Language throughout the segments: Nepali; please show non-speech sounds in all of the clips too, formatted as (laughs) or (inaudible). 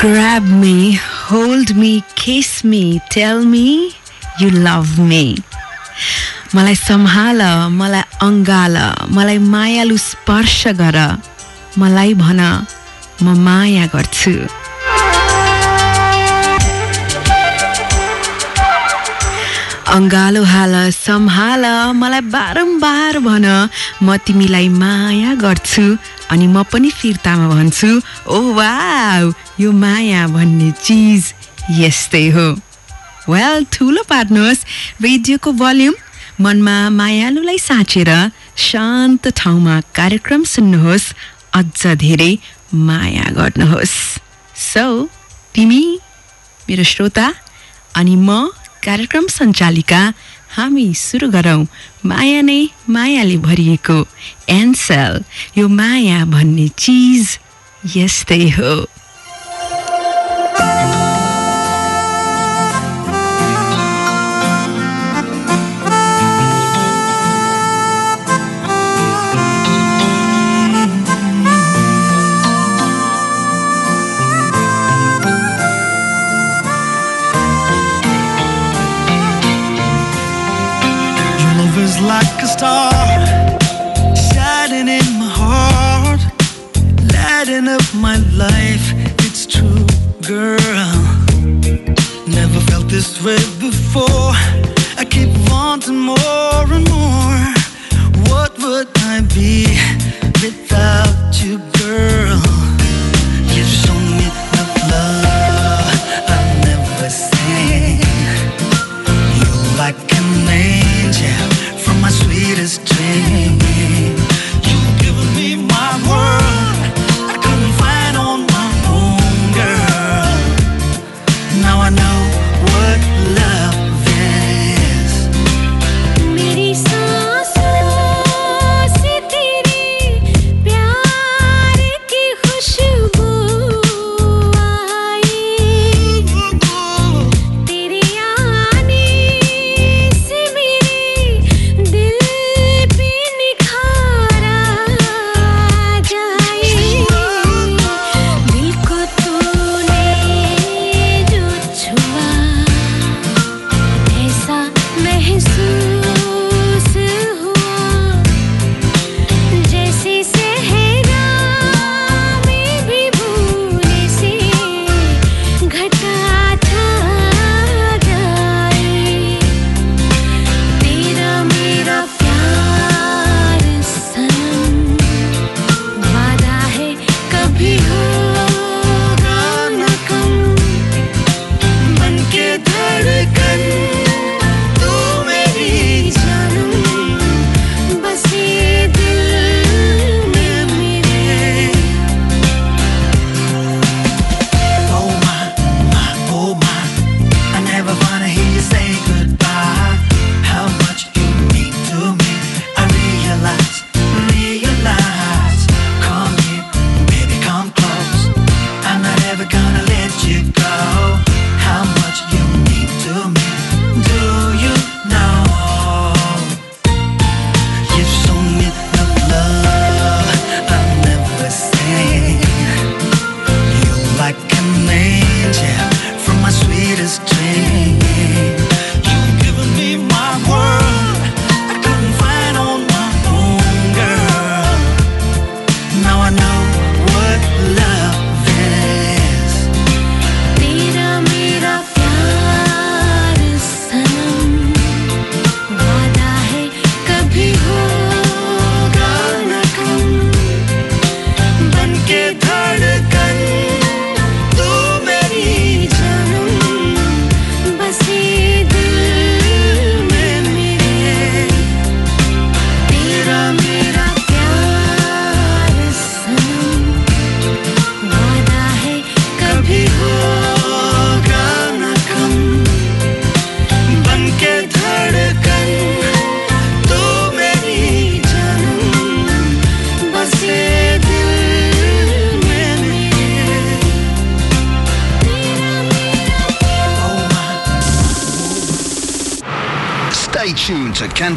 Grab me, hold me, kiss me, tell me you love me. मलाई सम्हाल मलाई अङ्गाल मलाई मायालु स्पर्श गर मलाई भन म माया गर्छु अङ्गालो हाल सम्हाल मलाई बारम्बार भन म तिमीलाई माया गर्छु अनि म पनि फिर्तामा भन्छु ओ वाउ यो माया भन्ने चिज यस्तै हो। वेल ठुलो पार्नुहोस् रेडियोको भल्युम मनमा मायालुलाई साँचेर शान्त ठाउँमा कार्यक्रम सुन्नुहोस् अझ धेरै माया गर्नुहोस्। सो तिमी मेरो श्रोता अनि म कार्यक्रम सञ्चालिका हामी सुरु गरौँ। माया नै मायाले भरिएको एन्सल यो माया भन्ने चिज यस्तै हो। This way before. I keep wanting more and more. What would I be without you,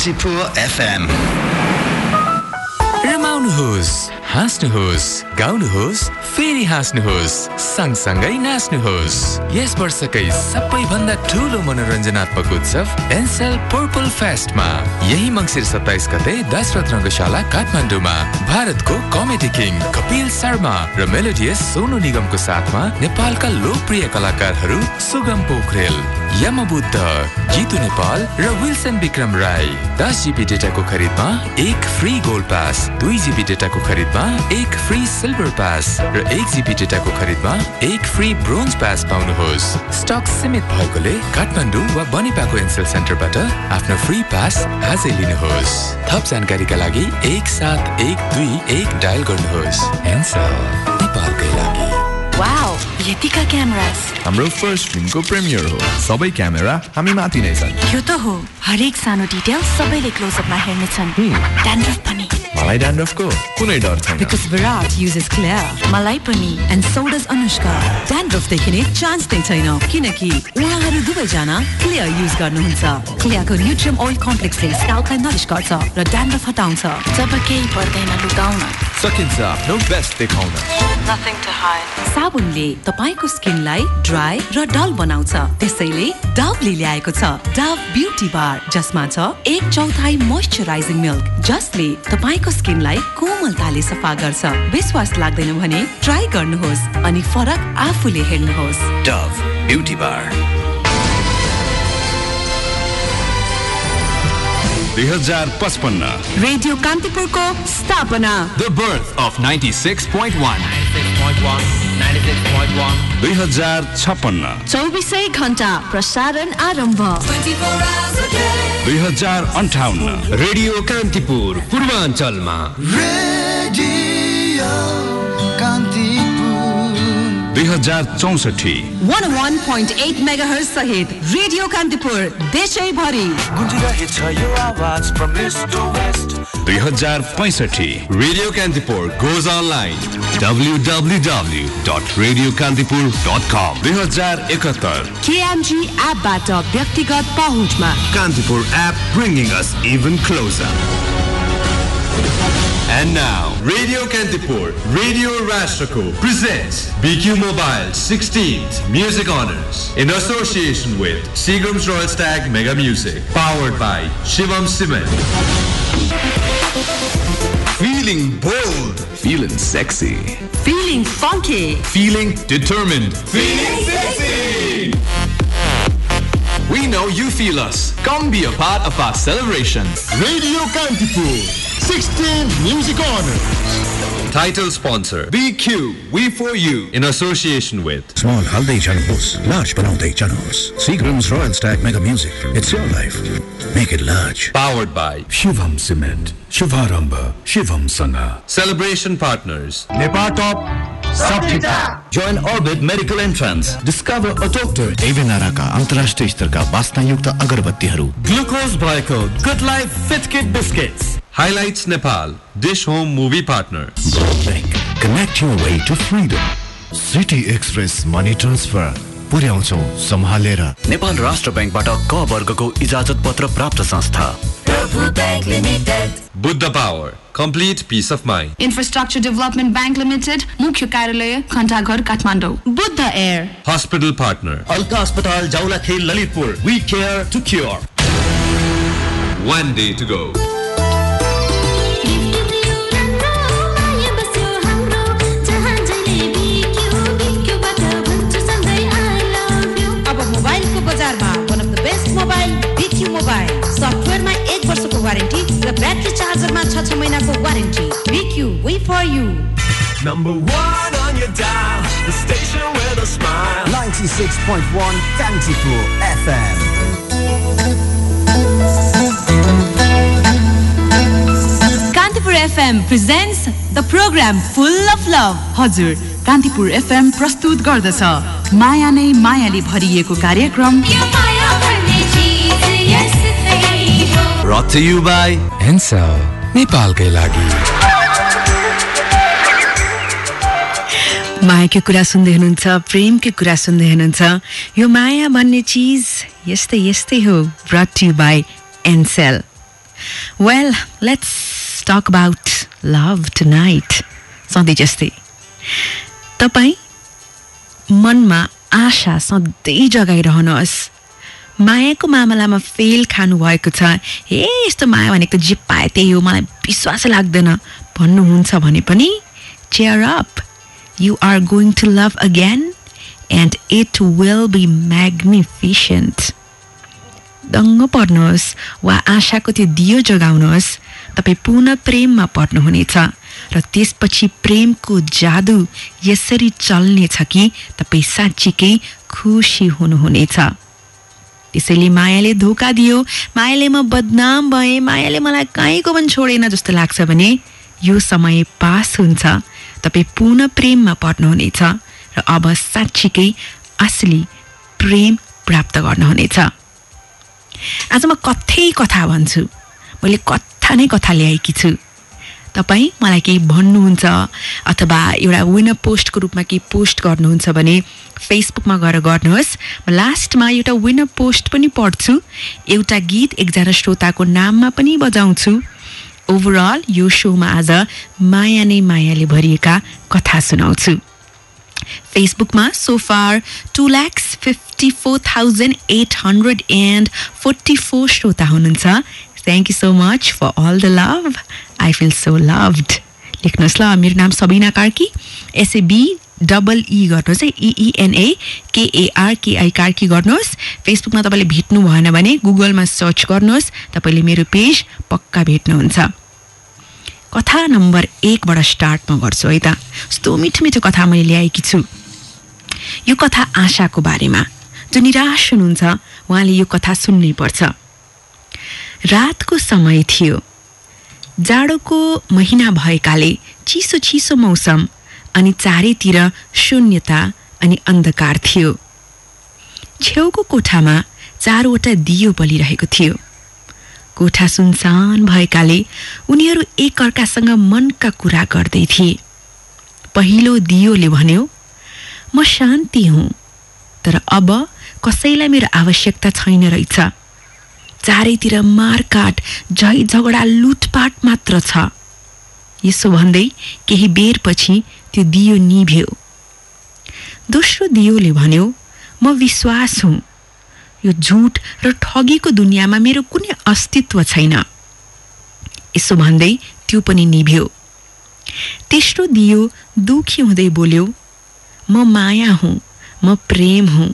Kantipur FM. रमाउनुहोस् हाँस्नुहोस् गाउनुहोस् फेरि हाँस्नुहोस् सँगसँगै नाच्नुहोस् यस वर्षकै सबैभन्दा ठुलो मनोरञ्जनात्मक उत्सव एनसेल पर्पल फेस्टमा यही मङ्सिर सत्ताइस गते दशरथ रङ्गशाला काठमाडौँमा भारतको कमेडी किङ कपिल शर्मा र मेलोडियस सोनु निगमको साथमा नेपालका लोकप्रिय कलाकारहरू सुगम पोखरेल यमबुद्ध जितु नेपाल र विल्सन विक्रम राई दस जिबी डेटाको खरिदमा एक फ्री गोल्ड पास दुई जिबी डेटाको खरिदमा एक फ्री सिल्भर पास र एक जिबी डेटाको खरिदमा एक फ्री ब्रोन्ज पास पाउनुहोस्। स्टक सीमित भएकोले काठमाडौँ वा बनिपाको एनसेल सेन्टरबाट आफ्नो फ्री पास आजै लिनुहोस्। थप जानकारीका लागि एक सात एक दुई एक डायल गर्नुहोस्। एनसेल यतिका क्यामेरास हाम्रो फर्स्ट फिल्मको प्रिमियर हो। सबै क्यामेरा हामी माथि नै छन्। यो त हो हरेक सानो डिटेल सबैले क्लोजअपमा हेर्नेछन्। ड्यान्ड्रफ पनि। मलाई ड्यान्ड्रफको कुनै डर छैन। Because Virat uses Clear मलाई पनि and so does Anushka. Dandruff देखिने चान्स नै छैन। किनकि उहाँहरू दुवैजना क्लियर युज गर्नुहुन्छ। क्लियरको न्युट्रियम ओइल कम्प्लेक्सले स्काल्पलाई नरिस गर्छ र ड्यान्ड्रफ हटाउँछ। जब केही पर्दैन लुकाउन। सकिन्छ नो बेस्ट देखाउन। साबुनले तपाईँको स्किनलाई ड्राई र डल बनाउँछ। त्यसैले डभले ल्याएको छ डभ ब्युटी बार जसमा छ एक चौथाई मोइस्चराइजिङ मिल्क जसले तपाईँको स्किनलाई कोमलताले सफा गर्छ। विश्वास लाग्दैन भने ट्राई गर्नुहोस् अनि फरक आफूले हेर्नुहोस्। Dove Beauty Bar. दुई हजार पचपन्न। रेडियो कान्तिपुरको स्थापना। The birth of 96.1 दुई हजार छप्पन्न। चौबिसै घन्टा प्रसारण आरम्भ। दुई हजार अन्ठाउन्न। रेडियो कान्तिपुर पूर्वाञ्चलमा। Radio दुई हजार चौसठी। One one point eight mega सहित रेडियो कान्तिपुर देशैभरि। दुई हजार पैँसठी। रेडियो कान्तिपुर goes online www.radioकान्तिपुर.com दुई हजार एकहत्तर। केएमजी एपबाट व्यक्तिगत पहुँचमा। Kantipur app bringing us even closer. And now, Radio Kantipur, Radio Rashtrako presents BQ Mobile 16th Music Honors in association with Seagram's Royal Stag Mega Music, powered by Shivam Cement. Feeling bold. Feeling sexy. Feeling funky. Feeling determined. Feeling sexy. We know you feel us. Come be a part of our celebration. Radio Kantipur. 16 Music Honors. Title sponsor BQ, We For You, in association with Small हाल्दै जानुहोस् लार्ज बनाउँदै जानुहोस् Seagram's Royal Stag Mega Music It's your life Make it large powered by Shivam Cement Shivaramba Shivam Sanga celebration partners. Join Orbit Medical Entrance. Discover a doctor. एभेनाराका अन्तर्राष्ट्रिय स्तरका बास्नायुक्त अगरबत्तीहरू Glucose Blyco. Good Life Fit Kit Biscuits. Highlights Nepal, Dish Home Movie Partner. Bank Connect your way to freedom City Express Money Transfer पुर्याउँछौ सम्हालेर नेपाल राष्ट्र ब्याङ्कबाट क वर्गको इजाजत पत्र प्राप्त संस्था Buddha Power, complete peace of mind. Infrastructure development bank limited मुख्य कार्यालय घण्टाघर Kathmandu Buddha air Hospital Partner, Alka अस्पताल Jawalakhel Lalitpur We care to cure. one day to go. Number one on your dial, the station with a smile. 96.1 Kantipur FM. Kantipur FM presents the program full of love हजुर कान्तिपुर एफएम प्रस्तुत गर्दछ माया नै मायाले भरिएको कार्यक्रम Brought to you by Ncell नेपालकै लागि मायाको कुरा सुन्दै हुनुहुन्छ प्रेमको कुरा सुन्दै हुनुहुन्छ। यो माया भन्ने चिज यस्तै यस्तै हो brought you by Ncell well let's talk about love tonight सधैँ जस्तै। तपाईँ मनमा आशा सधैँ जगाइरहनुहोस्। मायाको मामलामा फेल खानुभएको छ। ए यस्तो माया भनेको जे पाए त्यही हो। मलाई विश्वासै लाग्दैन। भन्नुहुन्छ भने पनि cheer up you are going to love again and it will be magnificent दङ्ग पर्नुहोस् वा आशाको त्यो दियो जगाउनुहोस् तपाईँ पुनः प्रेममा पर्नुहुनेछ र त्यसपछि प्रेमको जादु यसरी चल्नेछ कि तपाईँ साँच्चीकै खुसी हुनुहुनेछ। त्यसैले मायाले धोका दियो मायाले म बदनाम भएँ मायाले मलाई कहीँको पनि छोडेन जस्तो लाग्छ भने यो समय पास हुन्छ। तपाईँ पुनः प्रेममा पर्नुहुनेछ र अब साँच्चीकै असली प्रेम प्राप्त गर्नुहुनेछ। आज म कथै कथा भन्छु? मैले कथा नै कथा ल्याएकी छु। तपाईँ मलाई केही भन्नुहुन्छ अथवा एउटा विनर पोस्टको रूपमा केही पोस्ट गर्नुहुन्छ भने फेसबुकमा गएर गर्नुहोस्। म लास्टमा एउटा विनर पोस्ट पनि पढ्छु। एउटा गीत एकजना श्रोताको नाममा पनि बजाउँछु। ओभरअल यो सोमा आज माया नै मायाले भरिएका कथा सुनाउँछु। फेसबुकमा so far two lakhs fifty four thousand eight hundred and forty four श्रोता हुनुहुन्छ। Thank you so much for all the love I feel so loved लेख्नुहोस् ल मेरो नाम Sabina Karki S A B double E गर्नुहोस् है। इइएनए केएआर केआई कार्की गर्नुहोस्। फेसबुकमा तपाईँले भेट्नु भएन भने गुगलमा सर्च गर्नुहोस्। तपाईँले मेरो पेज पक्का भेट्नुहुन्छ। कथा नम्बर एकबाट स्टार्ट म गर्छु है त। यस्तो मिठो मिठो कथा मैले ल्याएकी छु। यो कथा आशाको बारेमा। जो निराश हुनुहुन्छ उहाँले यो कथा सुन्नै पर्छ। रातको समय थियो। जाडोको महिना भएकाले चिसो चिसो मौसम अनि चारैतिर शून्यता अनि अन्धकार थियो। छेउको कोठामा चारवटा दियो बलिरहेको थियो। कोठा सुनसान भएकाले उनीहरू एकअर्कासँग मनका कुरा गर्दै थिए। पहिलो दियोले भन्यो म शान्ति हुँ तर अब कसैलाई मेरो आवश्यकता छैन रहेछ। चारैतिर मारकाट झै झगडा लुटपाट मात्र छ। यसो भन्दै केही बेरपछि त्यो दियो निभ्यो। दोस्रो दियोले भन्यो म विश्वास हुँ। यो झुट र ठगीको दुनियाँमा मेरो कुनै अस्तित्व छैन यसो भन्दै त्यो पनि निभ्यो। तेस्रो दियो दुखी हुँदै बोल्यो म माया हुँ म प्रेम हुँ।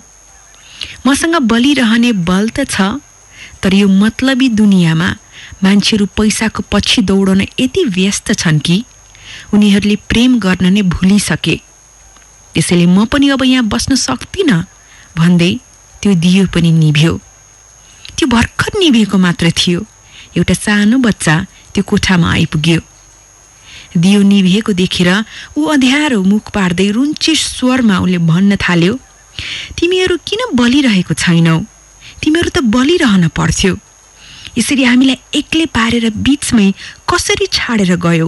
मसँग बलिरहने बल त छ तर यो मतलबी दुनियाँमा मान्छेहरू पैसाको पछि दौडन यति व्यस्त छन् कि उनीहरूले प्रेम गर्न नै भुलिसके। त्यसैले म पनि अब यहाँ बस्न सक्दिनँ भन्दै त्यो दियो पनि निभ्यो। त्यो भर्खर निभेको मात्र थियो। एउटा सानो बच्चा त्यो कोठामा आइपुग्यो। दियो निभेको देखेर ऊ अँध्यारो मुख पार्दै रुन्चे स्वरमा उसले भन्न थाल्यो तिमीहरू किन बलिरहेको छैनौ? तिमीहरू त बलिरहन पर्थ्यो यसरी हामीलाई एक्लै पारेर बिचमै कसरी छाडेर गयो?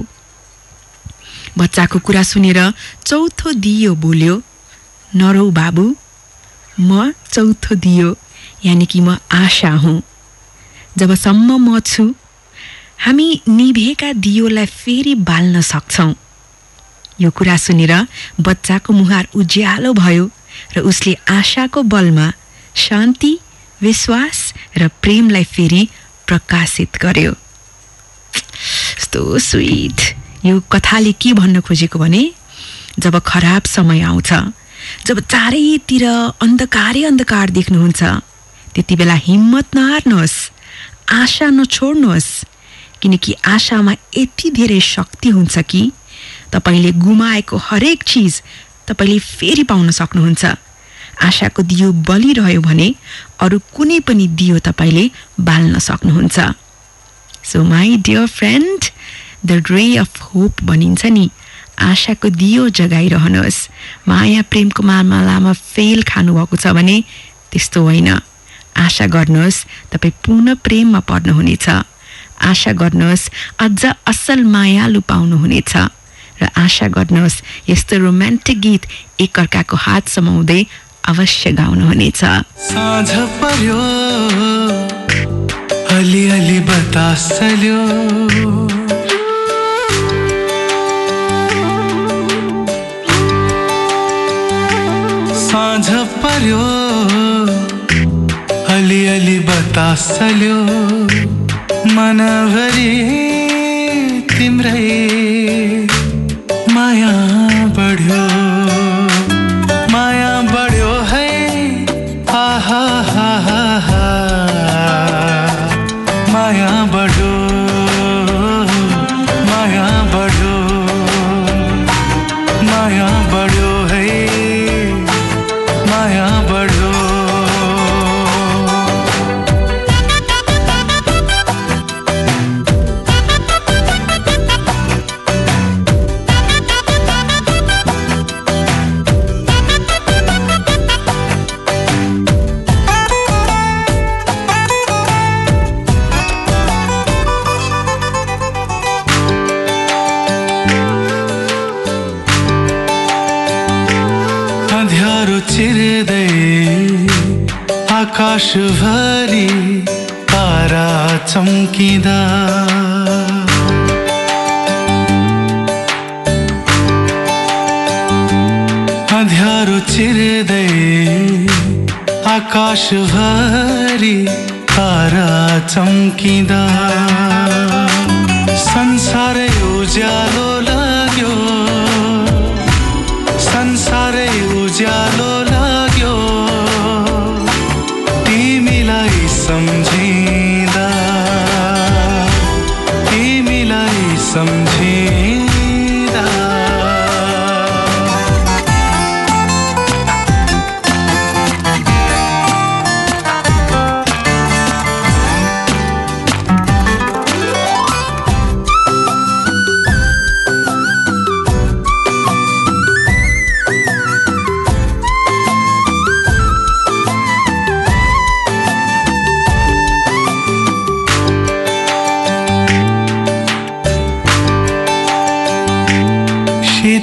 बच्चाको कुरा सुनेर चौथो दियो बोल्यो नरौ बाबु म चौथो दियो यानि कि म आशा हुँ। जबसम्म म छु हामी निभेका दियोलाई फेरि बाल्न सक्छौँ। यो कुरा सुनेर बच्चाको मुहार उज्यालो भयो र उसले आशाको बलमा शान्ति विश्वास र प्रेमलाई फेरि प्रकाशित गर्यो। यस्तो स्विट यो कथाले के भन्न खोजेको भने जब खराब समय आउँछ जब चारैतिर अन्धकारै अन्धकार देख्नुहुन्छ त्यति बेला हिम्मत नहार्नुहोस् आशा नछोड्नुहोस् किनकि आशामा यति धेरै शक्ति हुन्छ कि तपाईँले गुमाएको हरेक चिज तपाईँले फेरि पाउन सक्नुहुन्छ। आशाको दियो बलिरह्यो भने अरू कुनै पनि दियो तपाईँले बाल्न सक्नुहुन्छ। So my dear friend the ray of hope भनिन्छ नि आशाको दियो जगाइरहनुहोस्। माया प्रेमको मामलामा फेल खानुभएको छ भने त्यस्तो होइन। आशा गर्नुहोस् तपाईँ पुनः प्रेममा पर्नुहुनेछ। आशा गर्नुहोस् अझ असल मायालु पाउनुहुनेछ र आशा गर्नुहोस् यस्तो रोमान्टिक गीत एकअर्काको हात समाउँदै अवश्य गाउनुहुनेछ। साँझ पर्यो अलिअलि बतासल्यो मनभरि आकाशभरि तारा चम्किँदा। अँध्यारो चिर्दै आकाशभरि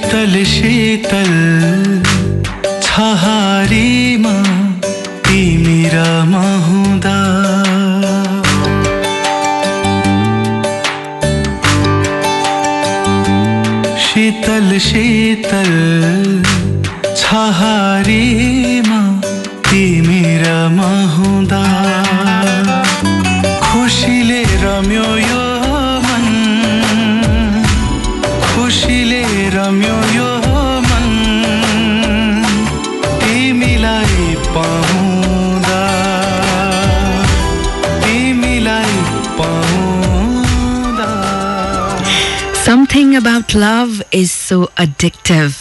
शीतल शीतल छहारीमा एडिक्टिभ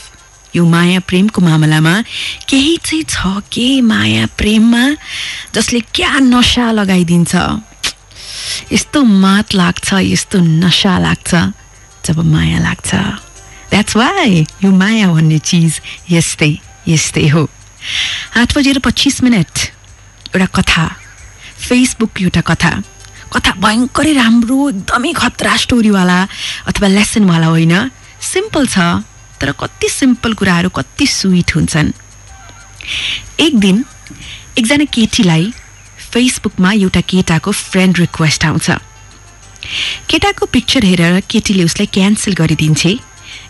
यो माया प्रेमको मामलामा केही चाहिँ छ के माया प्रेममा जसले क्या नसा लगाइदिन्छ यस्तो मात लाग्छ यस्तो नसा लाग्छ जब माया लाग्छ द्याट्स वाइ यो माया भन्ने चिज यस्तै यस्तै हो आठ बजेर पच्चिस मिनट एउटा कथा फेसबुक एउटा कथा कथा भयङ्करै राम्रो एकदमै खतरा स्टोरीवाला अथवा लेसनवाला होइन सिम्पल छ तर कति सिम्पल कुराहरू कति स्विट हुन्छन्। एक दिन एकजना केटीलाई फेसबुकमा एउटा केटाको फ्रेन्ड रिक्वेस्ट आउँछ। केटाको पिक्चर हेरेर केटीले उसलाई क्यान्सल गरिदिन्छे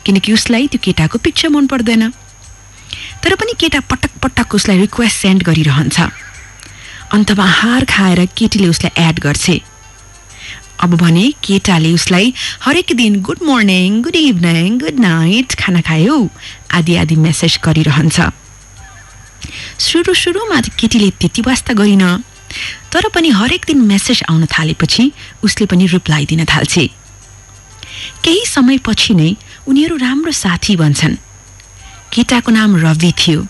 किनकि उसलाई त्यो केटाको पिक्चर मन पर्दैन। तर पनि केटा पटक पटक उसलाई रिक्वेस्ट सेन्ड गरिरहन्छ। अन्तमा हार खाएर केटीले उसलाई एड गर्छे। अब भने केटाले उसलाई हरेक दिन good morning good evening good night खाना खायो। आदि आदि मेसेज गरिरहन्छ। सुरु सुरुमा केटीले त्यति वास्ता गरिन। तर पनि हरेक दिन मेसेज आउन थालेपछि उसले पनि रिप्लाई दिन थाल्छे। केही समयपछि नै उनीहरू राम्रो साथी बन्छन्। केटाको नाम रवि थियो।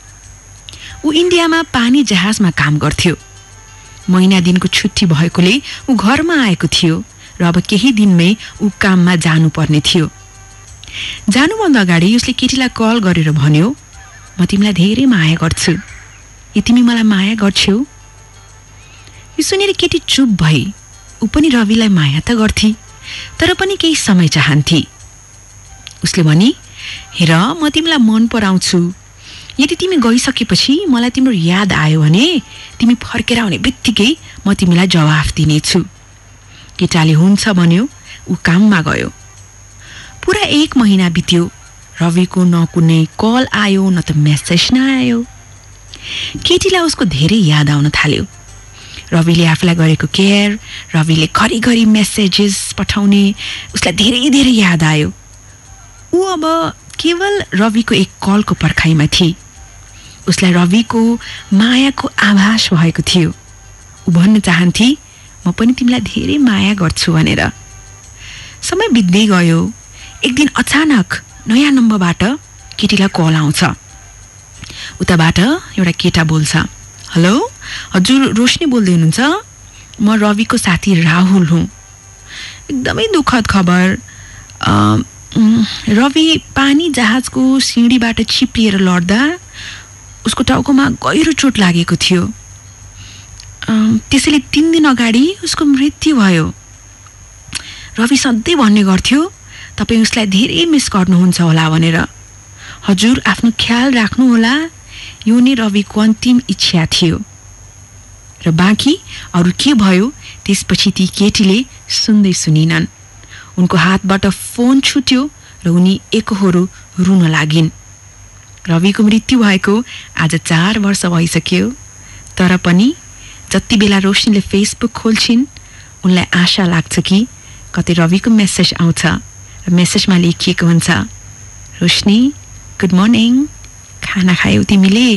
ऊ इन्डियामा पानी जहाजमा काम गर्थ्यो। महिना दिनको छुट्टी भएकोले ऊ घरमा आएको थियो। र अब केही दिनमै ऊ काममा जानुपर्ने थियो। जानुभन्दा अगाडि उसले केटीलाई कल गरेर भन्यो म तिमीलाई धेरै माया गर्छु। ए तिमी मलाई माया गर्छौ? यो सुनेर केटी चुप भई ऊ पनि रविलाई माया त गर्थी तर पनि केही समय चाहन्थे। उसले भनी हेर म तिमीलाई मन पराउँछु। यदि तिमी गइसकेपछि मलाई तिम्रो याद आयो भने तिमी फर्केर आउने बित्तिकै म तिमीलाई जवाफ दिनेछु। केटाले हुन्छ भन्यो ऊ काममा गयो। पुरा एक महिना बित्यो रविको न कुनै कल आयो न त मेसेज न आयो केटीलाई उसको धेरै याद आउन थाल्यो। रविले आफूलाई गरेको केयर रविले घरिघरि मेसेजेस पठाउने उसलाई धेरै धेरै याद आयो। ऊ अब केवल रविको एक कलको पर्खाइमा थिए। उसलाई रविको मायाको आभास भएको थियो। ऊ भन्न चाहन्थे म पनि तिमीलाई धेरै माया गर्छु भनेर। समय बित्दै गयो। एक दिन अचानक नयाँ नम्बरबाट केटीलाई कल आउँछ। उताबाट एउटा केटा बोल्छ हेलो हजुर रोशनी बोल्दै हुनुहुन्छ? म रविको साथी राहुल हुँ। एकदमै दुःखद खबर। रवि पानी जहाजको सिँढीबाट चिप्लिएर लड्दा उसको टाउकोमा गहिरो चोट लागेको थियो। त्यसैले तिन दिन अगाडि उसको मृत्यु भयो। रवि सधैँ भन्ने गर्थ्यो तपाईँ उसलाई धेरै मिस गर्नुहुन्छ होला भनेर। हजुर आफ्नो ख्याल राख्नुहोला। यो नै रविको अन्तिम इच्छा थियो। र बाँकी अरू के भयो त्यसपछि ती केटीले सुन्दै सुनिनन्। उनको हातबाट फोन छुट्यो र उनी एकहोरो रुन लागिन्। रविको मृत्यु भएको आज चार वर्ष भइसक्यो। तर पनि जति बेला रोशनीले फेसबुक खोल्छिन् उनलाई आशा लाग्छ कि कतै रविको मेसेज आउँछ र मेसेजमा लेखिएको हुन्छ। रोशनी गुड मर्निङ खाना खायौ तिमीले।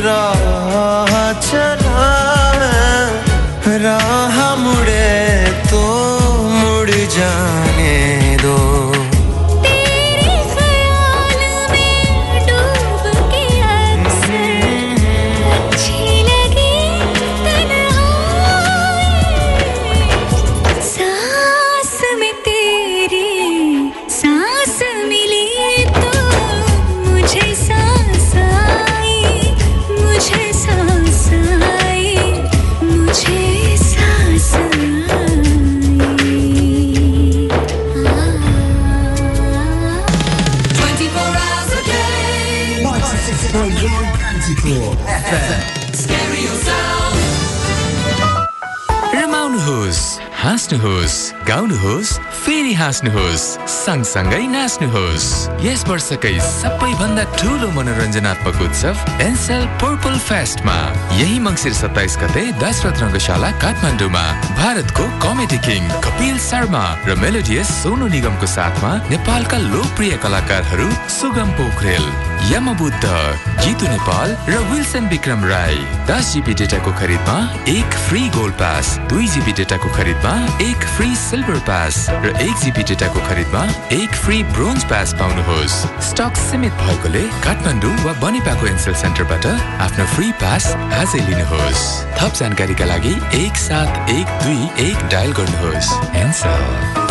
सीधी राह गाउनुहोस् फेरि हाँस्नुहोस् सँगसँगै नाच्नुहोस्। यस वर्षकै सबैभन्दा ठुलो मनोरञ्जनात्मक उत्सव एनसेल पर्पल फेस्टमा यही मङ्सिर सत्ताइस गते दशरथ रङ्गशाला काठमाडौँमा। भारतको कमेडी किङ कपिल शर्मा र मेलोडियस सोनु निगमको साथमा नेपालका लोकप्रिय कलाकारहरू सुगम पोखरेल। यमबुद्ध जितु नेपाल र विल्सन विक्रम राई दस जिबी डेटाको खरिदमा एक फ्री गोल्ड पास दुई जिबी डेटाको खरिदमा एक फ्री सिल्भर पास र एक जिबी डेटाको खरिदमा एक फ्री ब्रोन्ज पास पाउनुहोस्। स्टक सीमित भएकोले काठमाडौँ वा बनेपाको एनसेल सेन्टरबाट आफ्नो फ्री पास आजै लिनुहोस्। थप जानकारीका लागि एक सात एक दुई एक डायल गर्नुहोस्। एनसेल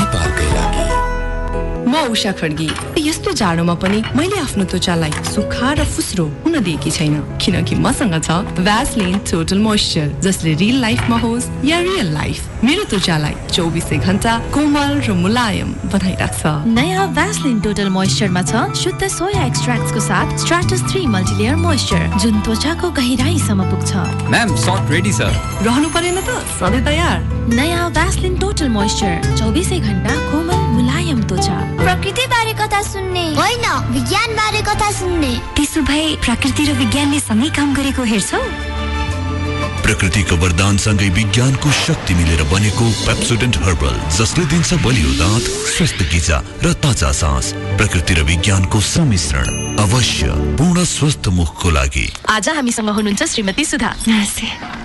म उषा खड्गी। यस्तो जाडोमा पनि मैले आफ्नो त्वचालाई सुक्खा र फुस्रो हुन दिएकी छैन। किनकि मसँग छ भ्यासलिन टोटल मोइस्चर जसले रियल लाइफमा होस् या रियल लाइफ मेरो त्वचालाई चौबिसै घन्टा कोमल र मुलायम बनाइराख्छ। नयाँ भ्यासलिन टोटल मोइस्चरमा छ शुद्ध सोया एक्सट्र्याक्टको साथ स्ट्राटस थ्री मल्टिलेयर मोइस्चर जुन त्वचाको गहिराईसम्म पुग्छ। म्याम सट रेडी छ रहनु परेन त सधैँ तयार। नयाँ भ्यासलिन टोटल मोइस्चर चौबिसै घन्टा कोमल मुलायम त्वचा प्रकृति बारे कथा सुन्ने। होइन विज्ञान बारे कथा सुन्ने। त्यसो भए प्रकृति र विज्ञानले सँगै काम गरेको हेर्छौ। प्रकृतिको वरदानसँगै विज्ञानको शक्ति मिलेर बनेको पेप्सोडेन्ट हर्बल जसले दिन्छ बलियो दाँत स्वस्थ गिजा र ताजा सास। प्रकृति र विज्ञानको सम्मिश्रण। अवश्य पूर्ण स्वस्थ मुखको लागि। आज हामीसँग हुनुहुन्छ श्रीमती सुधा।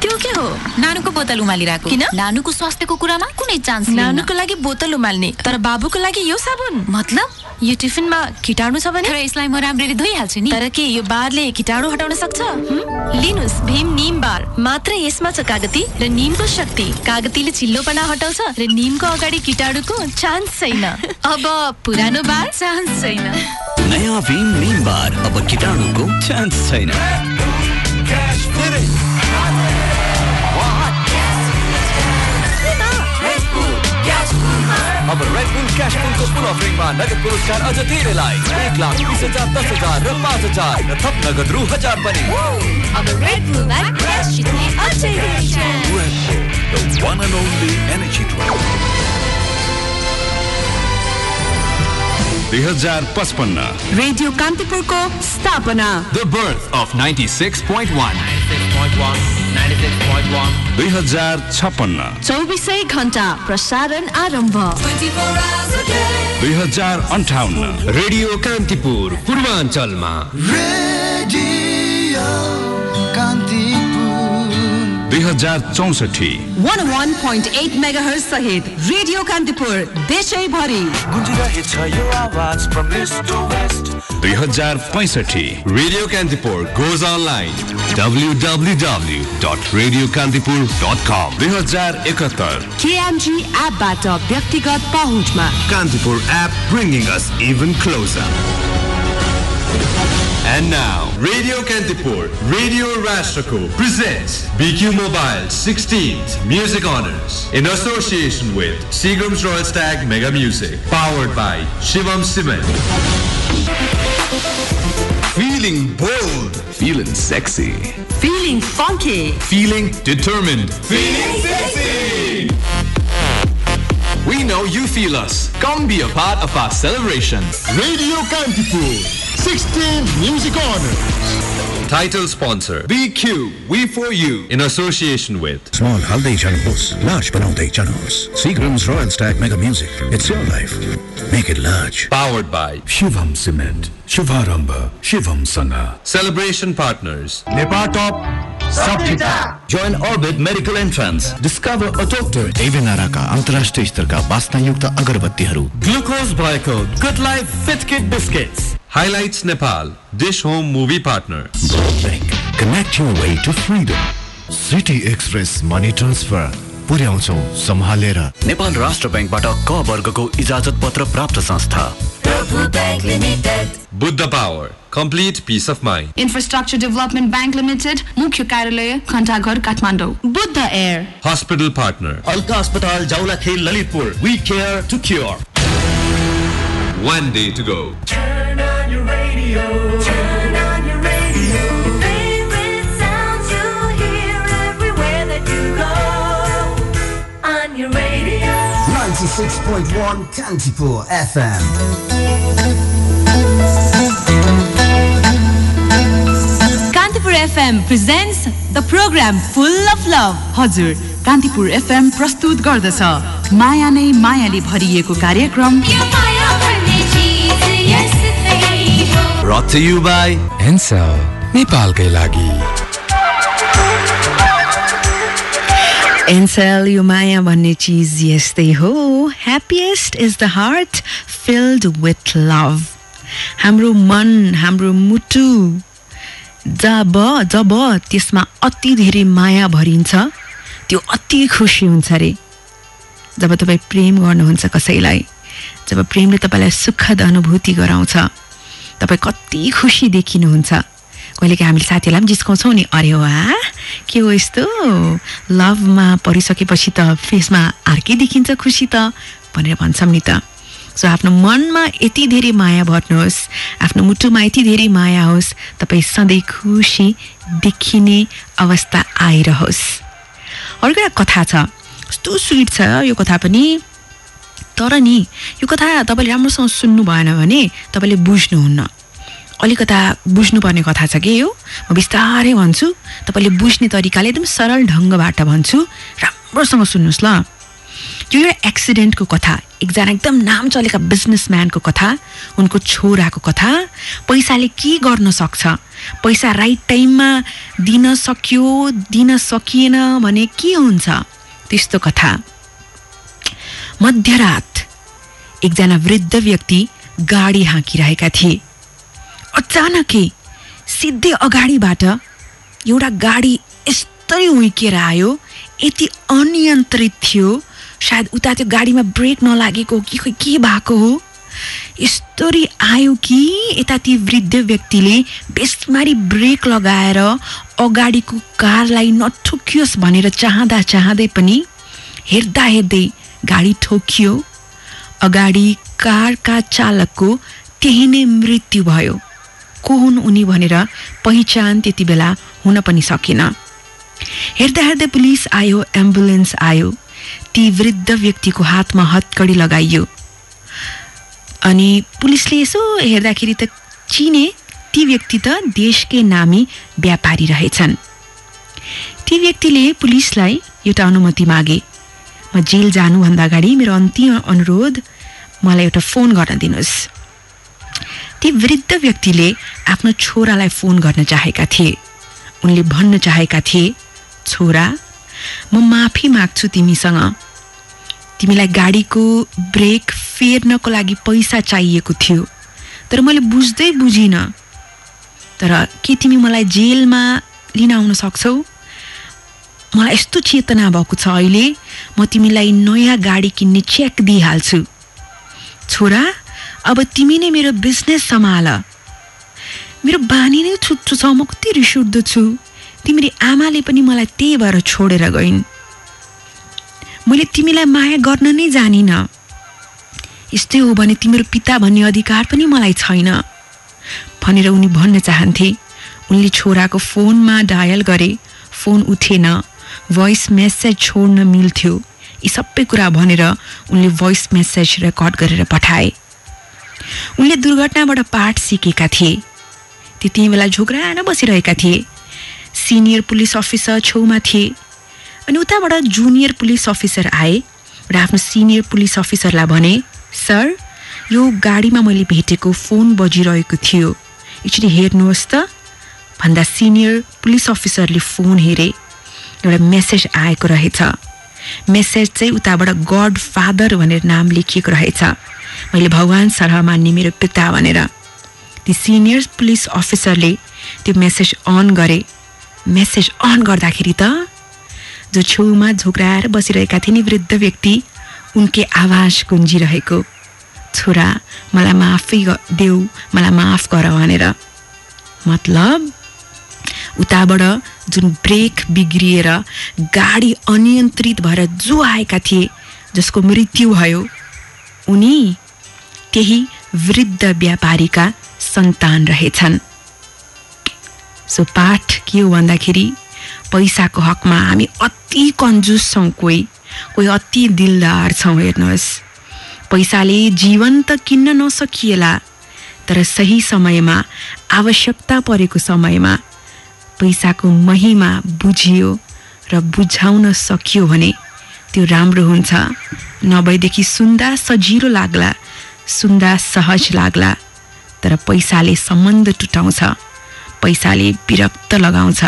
त्यो के हो? नानुको बोतल उमालिरहेको। किन? नानुको स्वास्थ्यको कुरामा कुनै चान्स नानुको लागि बोतल उमाल्ने तर बाबुको लागि यो साबुन। मतलब? यो टिफिनमा किटाणु छ भने? तर यसलाई म राम्ररी धोइहाल्छु नि। तर के यो बारले किटाणु हटाउन सक्छ? लिनुहोस् भीम निम बार। मात्र यसमा छ कागती र निमको शक्ति। कागतीले चिल्लोपना हटाउँछ र निमको अगाडि किटाणुको चान्स छैन। (laughs) अब पुरानो बार। चान्स छैन। नयाँ भीम निम बार अब किटाणुको चान्स छैन अब रेड बुल क्यास पुलको पुल अफरिङमा नगद पुरस्कार अझ धेरैलाई एक लाख बिस हज़ार दस हज़ार र पाँच हज़ार र थप नगद रु हज़ार पनि अब रेड बुलमा क्यास जित्ने अझै धेरै chance। Red Bull, the one and only energy drink. दुई हजार पचपन्न। रेडियो कान्तिपुरको स्थापना। The birth of 96.1. दुई हजार छप्पन्न। चौबिसै घन्टा प्रसारण आरम्भ। दुई हजार अन्ठाउन्न। रेडियो कान्तिपुर पूर्वाञ्चलमा। रेडियो। हजार चौसठी। One one point eight mega सहित रेडियो कान्तिपुर देशैभरि। गुन्जिरहेछ यो आवाज from east to west दुई हजार पैँसठी। Radio Kantipur goes online. www.radiokantipoor.com दुई हजार एकहत्तर। केएमजी एपबाट व्यक्तिगत पहुँचमा। Kantipur app bringing us even closer. And now, Radio Kantipur, Radio Rashtrako presents BQ Mobile 16th Music Honors in association with Seagram's Royal Stag Mega Music, powered by Shivam Cement. Feeling bold. Feeling sexy. Feeling funky. Feeling determined. Feeling sexy. We know you feel us. Come be a part of our celebration. Radio Kantipur, 16th Music Honors. Title sponsor BQ, We For You, in association with small हाल्दै जानुहोस् लार्ज बनाउँदै जानुहोस् Seagram's Royal Stag mega music it's your life make it large powered by Shivam cement शुभारम्भ शिवमसँग celebration partners Nepal top Join Orbit Medical Entrance. Discover a doctor. एभेनाराका अन्तर्राष्ट्रिय स्तरका बास्नायुक्त अगरबत्तीहरू Glucose Glycol. Good Life Fit Kit Biscuits. Highlights Nepal dish home movie partner connect your way to freedom city express money transfer पुर्याउँछौ सम्हालेर नेपाल राष्ट्र ब्याङ्कबाट क वर्गको इजाजत पत्र प्राप्त संस्था Buddha Power complete peace of mind infrastructure development bank limited मुख्य कार्यालय Ghantaghar Kathmandu Buddha Air hospital partner Alka Hospital, Jaulakhi, Lalitpur. We care to cure. one day to go 96.1 Kantipur FM. Kantipur FM presents the program full of love हजुर कान्तिपुर एफएम प्रस्तुत गर्दछ। माया नै मायाले भरिएको कार्यक्रम। Brought to you by Ncell नेपालकै लागि। एन्सेल यो माया भन्ने चिज यस्तै हो happiest is the heart filled with love हाम्रो मन हाम्रो मुटु जब जब त्यसमा अति धेरै माया भरिन्छ। त्यो अति खुसी हुन्छ अरे जब तपाईँ प्रेम गर्नुहुन्छ कसैलाई जब प्रेमले तपाईँलाई सुखद अनुभूति गराउँछ तपाईँ कति खुसी देखिनुहुन्छ। कहिलेकाहीँ हामीले साथीहरूलाई पनि जिस्काउँछौँ नि। अरे वा के हो यस्तो? लभमा परिसकेपछि त फेसमा अर्कै देखिन्छ खुसी त भनेर भन्छौँ नि त। सो आफ्नो मनमा यति धेरै माया भर्नुहोस् आफ्नो मुटुमा यति धेरै माया होस् तपाईँ सधैँ खुसी देखिने अवस्था आइरहोस्। अर्को एउटा कथा छ कस्तो स्विट छ यो कथा पनि। तर नि यो कथा तपाईँले राम्रोसँग सुन्नु भएन भने तपाईँले बुझ्नुहुन्न। अलिकता बुझ्नुपर्ने कथा छ कि यो? म बिस्तारै भन्छु तपाईँले बुझ्ने तरिकाले एकदम सरल ढङ्गबाट भन्छु राम्रोसँग सुन्नुहोस् ल। यो एउटा एक्सिडेन्टको कथा एकजना एकदम नाम चलेका बिजनेसम्यानको कथा उनको छोराको कथा। पैसाले के गर्न सक्छ? पैसा राइट टाइममा दिन सक्यो दिन सकिएन भने के हुन्छ? त्यस्तो कथा। मध्यरात एकजना वृद्ध व्यक्ति गाडी हाँकिरहेका थिए। अचानकै सिधै अगाडिबाट एउटा गाडी यस्तै उइकेर आयो। यति अनियन्त्रित थियो। सायद उता त्यो गाडीमा ब्रेक नलागेको कि खोइ के भएको हो? यस्तरी आयो कि यता ती वृद्ध व्यक्तिले बेसमारी ब्रेक लगाएर अगाडिको कारलाई नठोकियोस् भनेर चाहँदा चाहँदै पनि हेर्दा हेर्दै गाडी ठोकियो। अगाडि कारका चालकको त्यही नै मृत्यु भयो। को हुन् उनी भनेर पहिचान त्यति बेला हुन पनि सकेन। हेर्दा हेर्दै पुलिस आयो एम्बुलेन्स आयो। ती वृद्ध व्यक्तिको हातमा हतकडी लगाइयो। अनि पुलिसले यसो हेर्दाखेरि त चिने ती व्यक्ति त देशकै नामी व्यापारी रहेछन्। ती व्यक्तिले पुलिसलाई एउटा अनुमति मागे। म जेल जानुभन्दा अगाडि मेरो अन्तिम अनुरोध मलाई एउटा फोन गर्न दिनुहोस्। ती वृद्ध व्यक्तिले आफ्नो छोरालाई फोन गर्न चाहेका थिए। उनले भन्न चाहेका थिए छोरा म माफी माग्छु तिमीसँग। तिमीलाई गाडीको ब्रेक फेर्नको लागि पैसा चाहिएको थियो तर मैले बुझ्दै बुझिनँ। तर के तिमी मलाई जेलमा लिन आउन सक्छौ? मलाई यस्तो चेतना भएको छ अहिले। म तिमीलाई नयाँ गाडी किन्ने चेक दिइहाल्छु। छोरा अब तिमी नै मेरो बिजनेस सम्हाल। मेरो बानी नै छुच्छु छ म कति रिस उठ्दछु तिमीले आमाले पनि मलाई त्यही भएर छोडेर गइन्। मैले तिमीलाई माया गर्न नै जानिनँ। यस्तै हो भने तिम्रो पिता भन्ने अधिकार पनि मलाई छैन। भनेर उनी भन्न चाहन्थे। उनले छोराको फोनमा डायल गरे। फोन उठेन। भोइस मेसेज छोड्न मिल्थ्यो। यी सबै कुरा भनेर उनले भोइस मेसेज रेकर्ड गरेर पठाए। उनले दुर्घटनाबाट पाठ सिकेका थिए। ती त्यही बेला झोक्राएर बसिरहेका थिए। सिनियर पुलिस अफिसर छेउमा थिए। अनि उताबाट जुनियर पुलिस अफिसर आए र आफ्नो सिनियर पुलिस अफिसरलाई भने सर यो गाडीमा मैले भेटेको फोन बजिरहेको थियो। एकचोटि हेर्नुहोस् त। भन्दा सिनियर पुलिस अफिसरले फोन हेरे। एउटा मेसेज आएको रहेछ। मेसेज चाहिँ उताबाट गड फादर भनेर नाम लेखिएको रहेछ। मैले भगवान् सरह मान्ने मेरो पिता भनेर। ती सिनियर पुलिस अफिसरले त्यो मेसेज अन गरे। मेसेज अन गर्दाखेरि त जो छेउमा झुक्राएर बसिरहेका थिए नि वृद्ध व्यक्ति उनकै आवाज गुन्जिरहेको छोरा मलाई माफै देऊ मलाई माफ गर भनेर। मतलब उताबाट जुन ब्रेक बिग्रिएर गाडी अनियन्त्रित भएर जो आएका थिए जसको मृत्यु भयो उनी त्यही वृद्ध व्यापारीका सन्तान रहेछन्। सो पाठ के हो भन्दाखेरि पैसाको हकमा हामी अति कन्जुस छौँ कोही कोही अति दिलदार छौँ हेर्नुहोस्। पैसाले जीवन त किन्न नसकिएला तर सही समयमा आवश्यकता परेको समयमा पैसाको महिमा बुझियो र बुझाउन सकियो भने त्यो राम्रो हुन्छ। नभएदेखि सुन्दा सजिलो लाग्ला सुन्दा सहज लाग्ला तर पैसाले सम्बन्ध टुटाउँछ पैसाले विरक्त लगाउँछ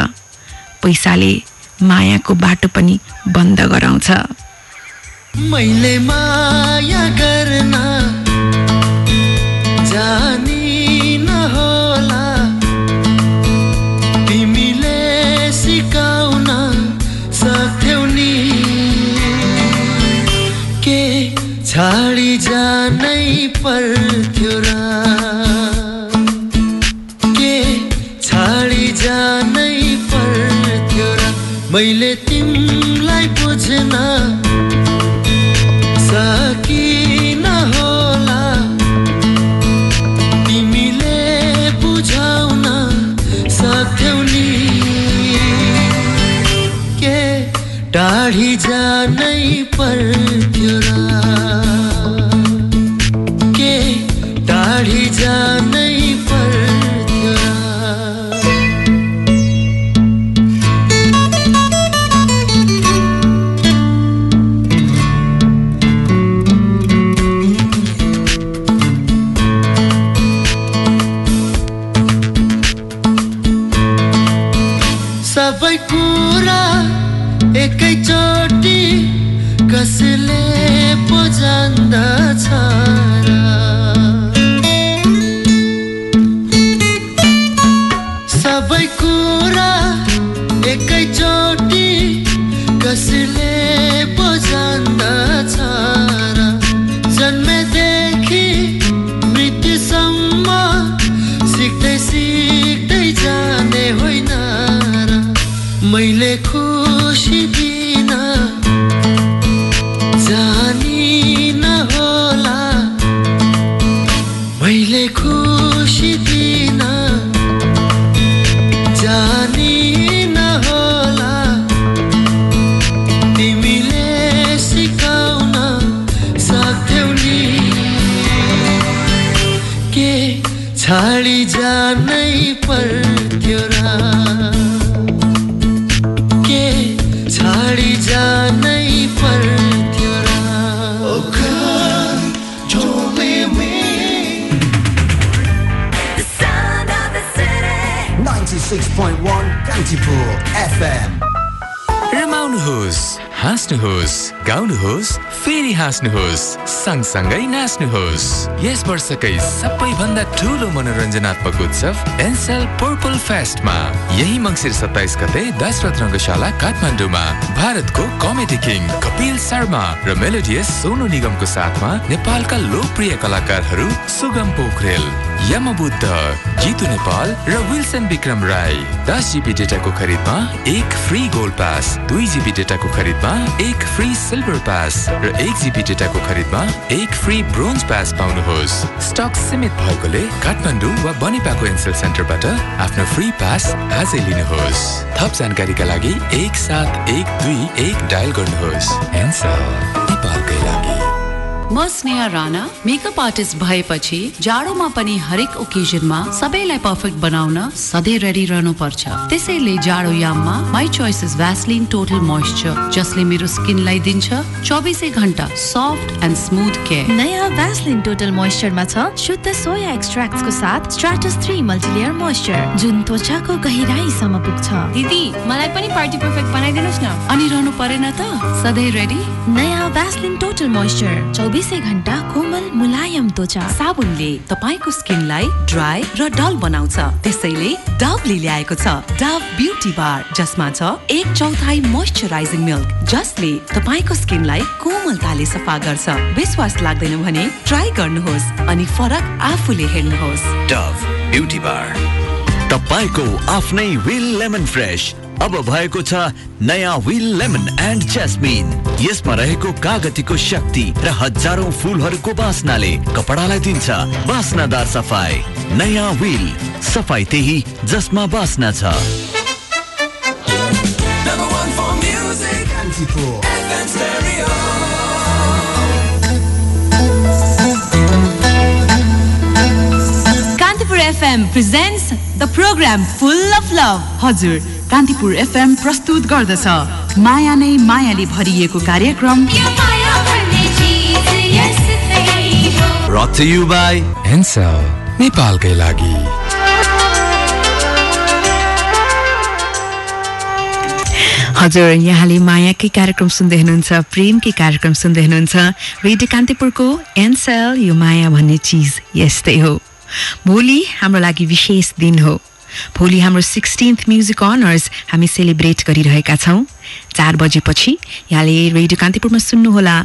पैसाले मायाको बाटो पनि बन्द गराउँछ। जानै कसले पो जान्दछ हाँस्नुहोस् गाउनुहोस् फेरि हाँस्नुहोस् सँगसँगै नाच्नुहोस्। यस वर्षकै सबैभन्दा ठुलो मनोरञ्जनात्मक उत्सव एनसेल पर्पल फेस्टमा यही मङ्सिर सत्ताइस गते दशरथ रङ्गशाला काठमाडौँमा। भारतको कमेडी किङ कपिल शर्मा र मेलोडियस सोनु निगमको साथमा नेपालका लोकप्रिय कलाकारहरू सुगम पोखरेल। यमबुद्ध जितु नेपाल र विल्सन विक्रम राई दस जिबी डेटाको खरिदमा एक फ्री गोल्ड पास दुई जिबी डेटाको खरिदमा एक फ्री सिल्भर पास र एक जिबी डेटाको खरिदमा एक फ्री ब्रोन्ज पास पाउनुहोस्। स्टक सीमित भएकोले काठमाडौँ वा बनेपाको एनसेल सेन्टरबाट आफ्नो फ्री पास आजै लिनुहोस्। थप जानकारीका लागि एक सात एक दुई एक डायल गर्नुहोस्। एनसेल नेपालकै लागि। म स्नेहा राणा मेकअप आर्टिस्ट भएपछि जाडोमा पनि हरेक ओकेजनमा सबैलाई पर्फेक्ट बनाउन सधैँ रेडी रहनु पर्छ त्यसैले जाडो याममा my choices Vaseline total moisture जसले मेरो स्किनलाई दिन्छ। चौबिसै घन्टा सफ्ट एन्ड स्मुथ केयर नयाँ भ्यासलिन टोटल मोइस्चरमा छ शुद्ध सोया एक्सट्र्याक्टको साथ स्ट्राटस थ्री मल्टिलेयर मोइस्चर जुन त्वचाको गहिराईसम्म पुग्छ। दिदी मलाई पनि पार्टी पर्फेक्ट बनाइदिनुहोस् न। अनि रहनु परेन त? सधैँ रेडी नयाँ भ्यासलिन टोटल मोइस्चर चौबिसै घन्टा कोमल मुलायम त्वचा। साबुनले तपाईँको स्किनलाई ड्राई र डल बनाउँछ। त्यसैले डभले ल्याएको छ डभ ब्युटी बार जसमा छ एक चौथाइ मोइस्चराइजिङ मिल्क जसले तपाईँको स्किनलाई कोमलताले सफा गर्छ। विश्वास लाग्दैन भने ट्राई गर्नुहोस् अनि फरक आफूले हेर्नुहोस्। Dove beauty bar. तपाईँको आफ्नै विल लेमन फ्रेस अब भएको छ नयाँ विल लेमन एन्ड ज्यास्मिन यसमा रहेको कागतीको शक्ति र हजारौं फुलहरूको बासनाले कपडालाई दिन्छ। बासनादार सफाई नयाँ विल सफाई त्यही जसमा बासना छ। Number one for music, 94. FM presents the program Full of Love. हजुर कान्तिपुर एफएम प्रस्तुत गर्दछ। माया नै मायाले भरिएको कार्यक्रम। Brought to you by Ncell नेपालकै लागि। हजुर यहाँले मायाकै कार्यक्रम सुन्दै हुनुहुन्छ प्रेमकै कार्यक्रम सुन्दै हुनुहुन्छ। रेडियो कान्तिपुरको एनसेल यो माया भन्ने चिज यस्तै हो। भोलि हाम्रो लागि विशेष दिन हो। भोलि हाम्रो सिक्सटिन्थ म्युजिक अनर्स हामी सेलिब्रेट गरिरहेका छौँ। चार बजेपछि यहाँले रेडियो कान्तिपुरमा सुन्नुहोला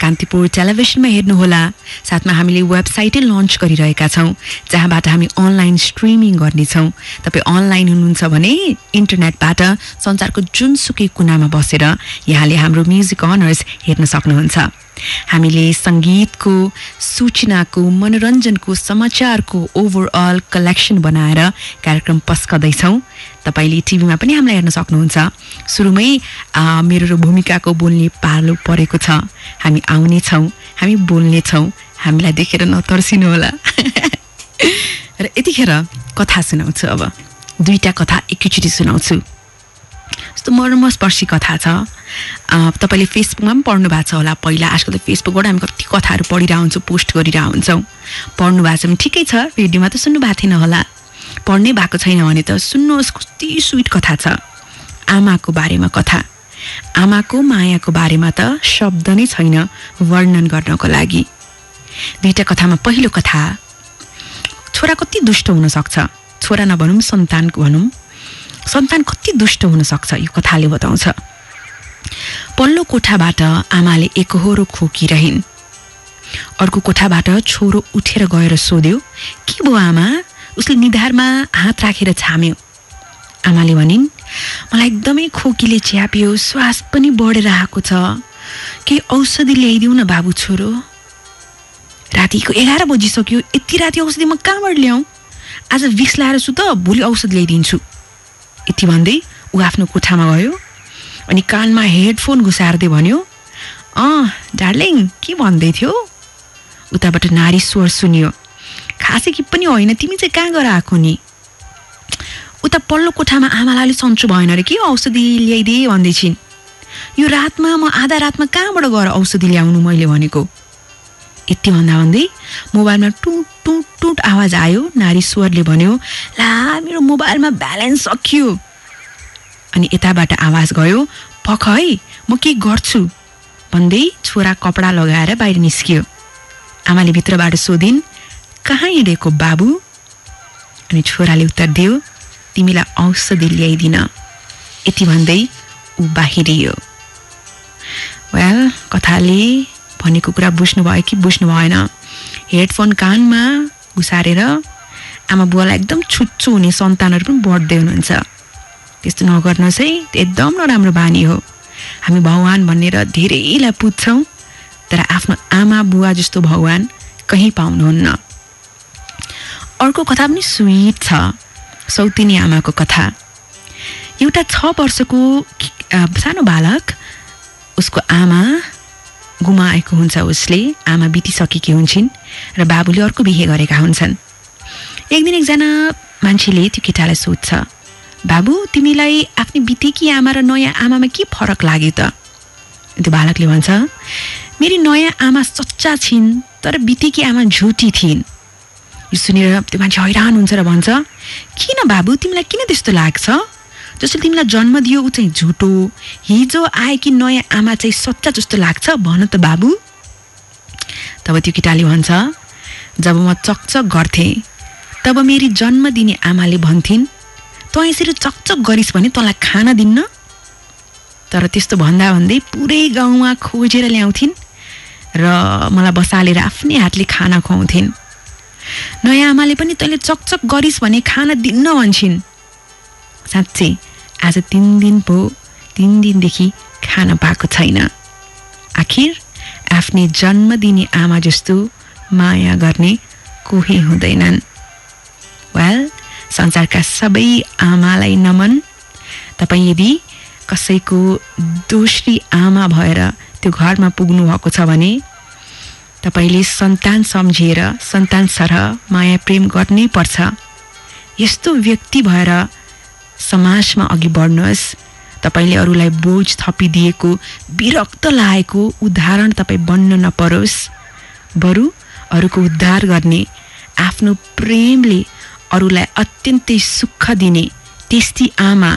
कान्तिपुर टेलिभिजनमा हेर्नुहोला साथमा हामीले वेबसाइटै लन्च गरिरहेका छौँ जहाँबाट हामी अनलाइन स्ट्रिमिङ गर्नेछौँ। तपाईँ अनलाइन हुनुहुन्छ भने इन्टरनेटबाट संसारको जुनसुकै कुनामा बसेर यहाँले हाम्रो म्युजिक अनर्स हेर्न सक्नुहुन्छ। हामीले सङ्गीतको सूचनाको मनोरञ्जनको समाचारको ओभरअल कलेक्सन बनाएर कार्यक्रम पस्कँदैछौँ। तपाईँले टिभीमा पनि हामीलाई हेर्न सक्नुहुन्छ। सुरुमै मेरो भूमिकाको बोल्ने पालो परेको छ। हामी आउनेछौँ हामी बोल्नेछौँ हामीलाई देखेर नतर्सिनु होला। (laughs) र यतिखेर कथा सुनाउँछु अब। दुईवटा कथा एकैचोटि सुनाउँछु। यस्तो मर्मस्पर्शी कथा छ। तपाईँले फेसबुकमा पनि पढ्नु भएको छ होला पहिला। आजकल त फेसबुकबाट हामी कति कथाहरू पढिरहेको हुन्छौँ पोस्ट गरिरहेको हुन्छौँ पढ्नु भएको छ भने ठिकै छ रेडियोमा त सुन्नु भएको थिएन होला। पढ्नै भएको छैन भने त सुन्नुहोस् कति स्विट कथा छ। आमाको बारेमा कथा। आमाको मायाको बारेमा त शब्द नै छैन वर्णन गर्नको लागि। दुईवटा कथामा पहिलो कथा छोरा कति दुष्ट हुनसक्छ। छोरा नभनौँ सन्तानको भनौँ। सन्तान कति दुष्ट हुनसक्छ यो कथाले बताउँछ। पल्लो कोठाबाट आमाले एकहोरो खोकिरहन्। अर्को कोठाबाट छोरो उठेर गएर सोध्यो के भयो आमा? उसले निधारमा हात राखेर छाम्यो। आमाले भनिन् मलाई एकदमै खोकीले च्याप्यो श्वास पनि बढेर आएको छ। केही औषधि ल्याइदिउ न बाबु छोरो। रातिको एघार बजिसक्यो यति राति औषधि म कहाँबाट ल्याउँ आज विष लाएर सु त भोलि औषध ल्याइदिन्छु। यति भन्दै ऊ आफ्नो कोठामा गयो अनि कानमा हेडफोन घुसार्दै भन्यो अँ डार्लिङ के भन्दै थियो? उताबाट नारी स्वर सुन्यो खासै कि पनि होइन तिमी चाहिँ कहाँ गएर आएको नि? उता पल्लो कोठामा आमालाई अलिक सन्चो भएन अरे के औषधि ल्याइदिए भन्दै छिन्। यो रातमा म आधा रातमा कहाँबाट गएर औषधि ल्याउनु मैले भनेको? यति भन्दा भन्दै मोबाइलमा टुट टुट टुट आवाज आयो। नारी स्वरले भन्यो ला मेरो मोबाइलमा ब्यालेन्स सकियो। अनि यताबाट आवाज गयो पख है म के गर्छु? भन्दै छोरा कपडा लगाएर बाहिर निस्कियो। आमाले भित्रबाट सोधिन् कहाँ हिँडेको बाबु? अनि छोराले उत्तर दियो तिमीलाई औषधि ल्याइदिन। यति भन्दै ऊ बाहिरियो। वेल कथाले भनेको कुरा बुझ्नु भयो कि बुझ्नु भएन। हेडफोन कानमा घुसारेर आमा बुवालाई एकदम छुच्चो हुने सन्तानहरू पनि बढ्दै हुनुहुन्छ। त्यस्तो नगर्नुहोस् है एकदम नराम्रो बानी हो। हामी भगवान् भनेर धेरैलाई पुज्छौँ तर आफ्नो आमा बुवा जस्तो भगवान् कहीँ पाउनुहुन्न। अर्को कथा पनि स्विट छ सौतिनी आमाको कथा। एउटा छ वर्षको सानो बालक उसको आमा गुमाएको हुन्छ उसले आमा बितिसकेकी हुन्छन् र बाबुले अर्को बिहे गरेका हुन्छन्। एक दिन एकजना मान्छेले त्यो केटालाई सोध्छ बाबु तिमीलाई आफ्नो बितेकी आमा र नयाँ आमामा के फरक लाग्यो त? त्यो बालकले भन्छ मेरी नयाँ आमा सच्चा छिन् तर बितेकी आमा झुटी थिइन्। यो सुनेर त्यो मान्छे हैरान हुन्छ र भन्छ किन बाबु तिमीलाई किन त्यस्तो लाग्छ? जसले तिमीलाई जन्म दियो ऊ चाहिँ झुटो। हिजो आएकी नयाँ आमा चाहिँ सच्चा जस्तो लाग्छ भन त बाबु। तब त्यो केटाले भन्छ जब म चकचक गर्थेँ तब मेरी जन्म दिने आमाले भन्थिन् तँ यसरी चकचक गरिस् भने तँलाई खाना दिन्न? तर त्यस्तो भन्दा भन्दै पुरै गाउँमा खोजेर ल्याउँथिन् र मलाई बसालेर आफ्नै हातले खाना खुवाउँथिन्। नयाँ आमाले पनि तैँले चकचक गरिस् भने खाना दिन्न भन्छन्। साँच्चै आज तिन दिन पो तिन दिनदेखि खाना पाएको छैन। आखिर आफ्नै जन्म दिने आमा जस्तो माया गर्ने कोही हुँदैनन्। वेल संसारका सबै आमालाई नमन। तपाईँ यदि कसैको दोस्री आमा भएर त्यो घरमा पुग्नु भएको छ भने तपाईँले सन्तान सम्झिएर सन्तान सरह माया प्रेम गर्नै पर्छ। यस्तो व्यक्ति भएर समाजमा अघि बढ्नुहोस्। तपाईँले अरूलाई बोझ थपिदिएको विरक्त लागेको उदाहरण तपाईँ बन्न नपरोस्। बरु अरूको उद्धार गर्ने आफ्नो प्रेमले अरूलाई अत्यन्तै सुख दिने त्यस्ती आमा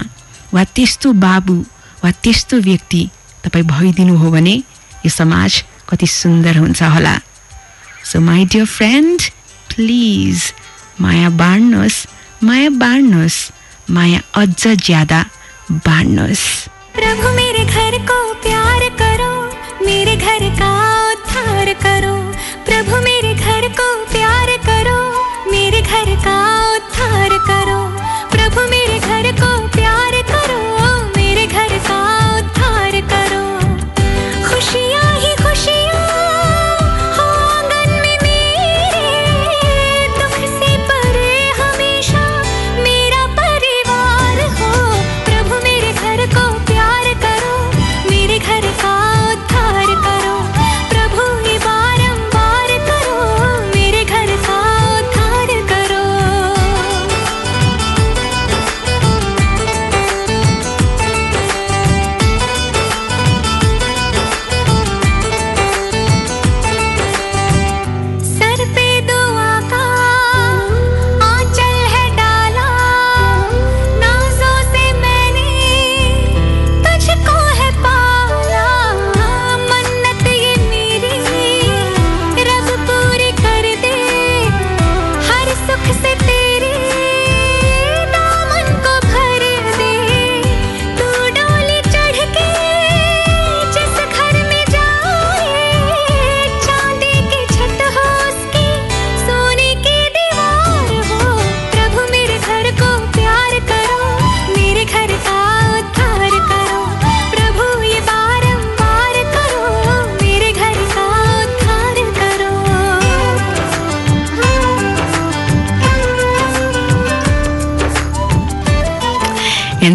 वा त्यस्तो बाबु वा त्यस्तो व्यक्ति तपाईँ भइदिनु हो भने यो समाज कति सुन्दर हुन्छ होला। So my dear friend please माया बाँड्नुहोस् माया बाँड्नुहोस्। माया अझ ज़्यादा बाँड्नुहोस् प्रभु, मेरे घर को प्यार करो, मेरे घर का उद्धार करो। प्रभु, मेरे घर को प्यार करो, मेरे घर का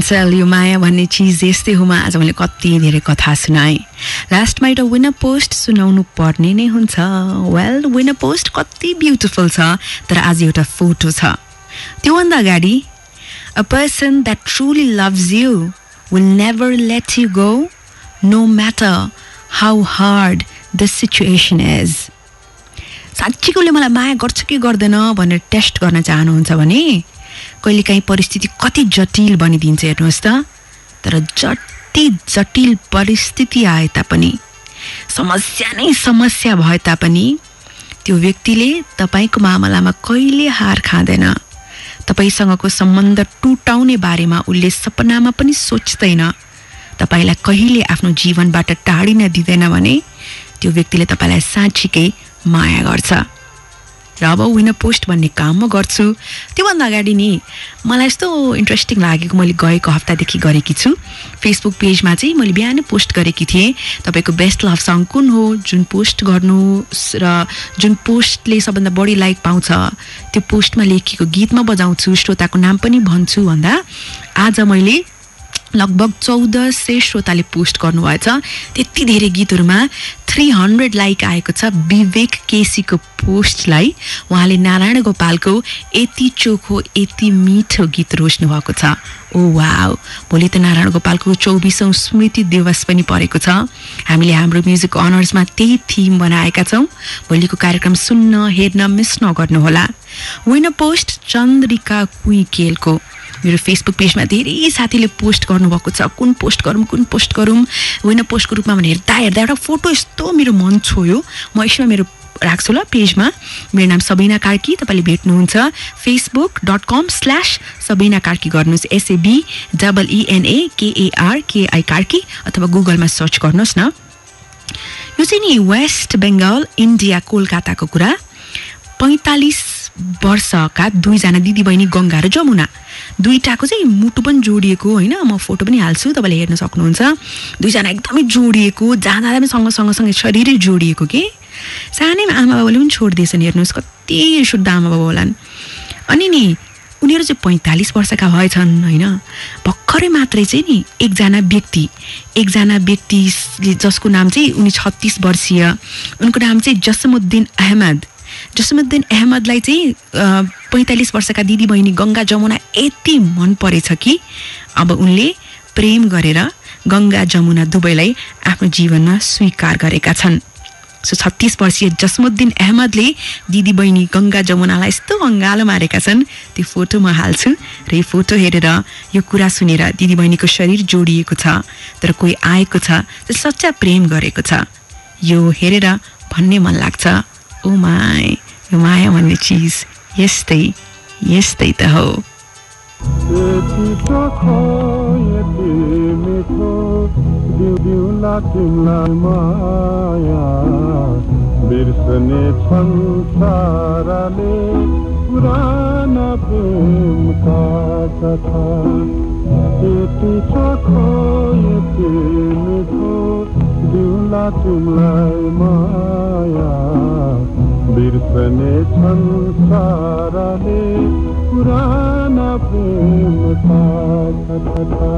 एन्सल यो माया भन्ने चिज यस्तै होमा। आज मैले कति धेरै कथा सुनाएँ। लास्टमा एउटा विनर पोस्ट सुनाउनु पर्ने नै हुन्छ। वेल विनर पोस्ट कति ब्युटिफुल छ तर आज एउटा फोटो छ। त्योभन्दा अगाडि a person that truly loves you will never let you go no matter how hard the situation is साँच्चीकोले मलाई माया गर्छ कि गर्दैन भनेर टेस्ट गर्न चाहनुहुन्छ भने कहिलेकाहीँ परिस्थिति कति जटिल बनिदिन्छ हेर्नुहोस् त। तर जति जटिल परिस्थिति आए तापनि समस्या नै समस्या भए तापनि त्यो व्यक्तिले तपाईँको मामलामा कहिले हार खाँदैन। तपाईँसँगको सम्बन्ध टुटाउने बारेमा उसले सपनामा पनि सोच्दैन। तपाईँलाई कहिले आफ्नो जीवनबाट टाढिन दिँदैन भने त्यो व्यक्तिले तपाईँलाई साँच्चीकै माया गर्छ। र अब विनर पोस्ट भन्ने काम म गर्छु। त्योभन्दा अगाडि नि मलाई यस्तो इन्ट्रेस्टिङ लागेको मैले गएको हप्तादेखि गरेकी छु। फेसबुक पेजमा चाहिँ मैले बिहानै पोस्ट गरेकी थिएँ। तपाईँको बेस्ट लभ सङ कुन हो? जुन पोस्ट गर्नु र जुन पोस्टले सबभन्दा बढी लाइक पाउँछ त्यो पोस्टमा लेखिएको गीत म बजाउँछु श्रोताको नाम पनि भन्छु भन्दा आज मैले लगभग चौध सय श्रोताले पोस्ट गर्नुभएछ। त्यति धेरै गीतहरूमा थ्री हन्ड्रेड लाइक आएको छ विवेक केसीको पोस्टलाई। उहाँले नारायण गोपालको यति चोखो यति मिठो गीत रोज्नु भएको छ। ओ वाव भोलि त नारायण गोपालको चौबिसौँ स्मृति दिवस पनि परेको छ। हामीले हाम्रो म्युजिक अनर्समा त्यही थिम बनाएका छौँ। भोलिको कार्यक्रम सुन्न हेर्न मिस नगर्नुहोला। विन पोस्ट चन्द्रिका कुइकेलको मेरो फेसबुक पेजमा धेरै साथीले पोस्ट गर्नुभएको छ। कुन पोस्ट गरौँ कुन पोस्ट गरौँ होइन पोस्टको रूपमा भने हेर्दा हेर्दा एउटा फोटो यस्तो मेरो मन छोयो। म यसमा मेरो राख्छु ल पेजमा। मेरो नाम सबिना कार्की तपाईँले भेट्नुहुन्छ। Facebook dot com slash Sabina Karki गर्नुहोस्। SAB double ENA KAR KI Karki अथवा गुगलमा सर्च गर्नुहोस् न। यो चाहिँ नि वेस्ट बेङ्गल इन्डिया कोलकाताको कुरा। पैँतालिस वर्षका दुईजना दिदीबहिनी गङ्गा र जमुना। दुईटाको चाहिँ मुटु पनि जोडिएको होइन। म फोटो पनि हाल्छु तपाईँले हेर्न सक्नुहुन्छ। दुईजना एकदमै जोडिएको जाँदा जाँदा पनि सँग सँगसँगै शरीरै जोडिएको के? सानैमा आमा बाबाले पनि छोडिदिएछन् हेर्नुहोस् कति शुद्ध आमा बाबा होलान्। अनि नि उनीहरू चाहिँ पैँतालिस वर्षका भएछन् होइन? भर्खरै मात्रै चाहिँ नि एकजना व्यक्ति एकजना व्यक्ति जसको नाम चाहिँ उनी छत्तिस वर्षीय उनको नाम चाहिँ जसमुद्दिन अहमद। जसमुद्दिन अहमदलाई चाहिँ पैँतालिस वर्षका दिदीबहिनी गङ्गा जमुना यति मन परेछ कि अब उनले प्रेम गरेर गङ्गा जमुना दुवैलाई आफ्नो जीवनमा स्वीकार गरेका छन्। सो छत्तिस वर्षीय जसमुद्दिन अहमदले दिदीबहिनी गङ्गा जमुनालाई यस्तो अङ्गालो मारेका छन्। त्यो फोटो म हाल्छु र यो फोटो हेरेर यो कुरा सुनेर दिदीबहिनीको शरीर जोडिएको छ तर कोही आएको छ सच्चा प्रेम गरेको छ। यो हेरेर भन्ने मन लाग्छ। ओ माय यो माया भन्ने चिज यस्तै यस्तै त हो यति चोखो यति मिठो दिउ दिउला तिमीलाई माया बिर्सने छन् साराले पुराना प्रेमका कथा यति चोखो यति मिठो तिमीलाई माया बिर्सने साराले पुराना प्रेमका कथा